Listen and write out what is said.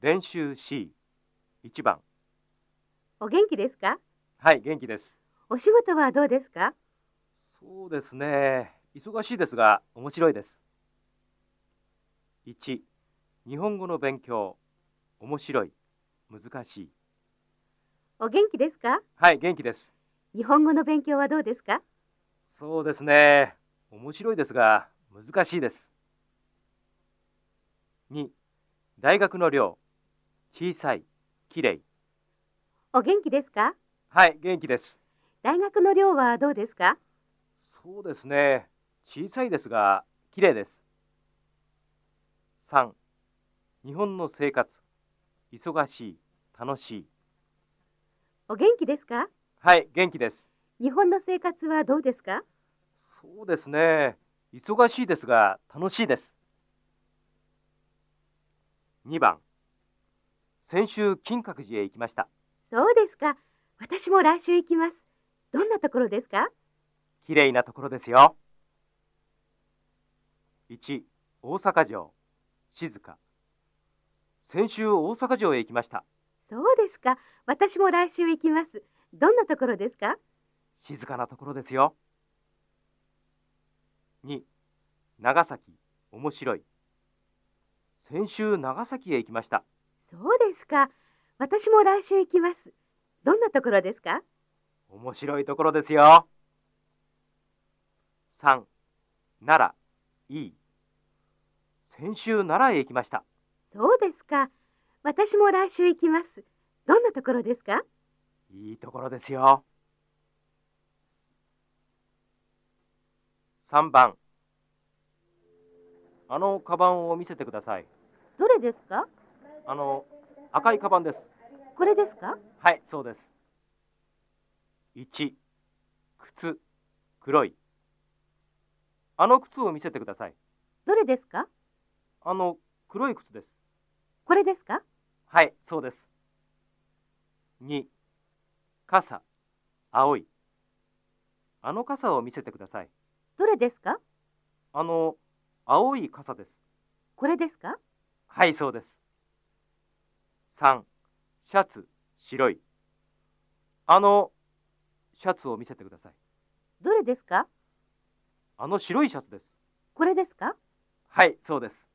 練習 C1 番。お元気ですか？はい元気です。お仕事はどうですか？そうですね。忙しいですが面白いです。1日本語の勉強。面白い。難しい。お元気ですか？はい元気です。日本語の勉強はどうですか？そうですね。面白いですが難しいです。2大学の寮小さいきれいお元気ですか？はい元気です。大学の寮はどうですか？そうですね。小さいですがきれいです。3日本の生活。忙しい楽しい。お元気ですか？はい元気です。日本の生活はどうですか？そうですね。忙しいですが楽しいです。2番先週金閣寺へ行きました。そうですか。私も来週行きます。どんなところですか？きれいなところですよ。1大阪城。静か。先週大阪城へ行きました。そうですか。私も来週行きます。どんなところですか？静かなところですよ。2長崎。面白い。先週長崎へ行きましたそうですか。私も来週行きます。どんなところですか？面白いところですよ。3奈良。いい先週奈良へ行きました。そうですか。私も来週行きます。どんなところですか？いいところですよ。3番あのカバンを見せてください。どれですか？あの赤いカバンです。これですか？はいそうです。1靴黒い。あの靴を見せてください。どれですか？あの黒い靴です。これですか？はいそうです。2傘青い。あの傘を見せてください。どれですか？あの青い傘です。これですか？はいそうです3シャツ白い。あのシャツを見せてください。どれですか？あの白いシャツです。これですか？はいそうです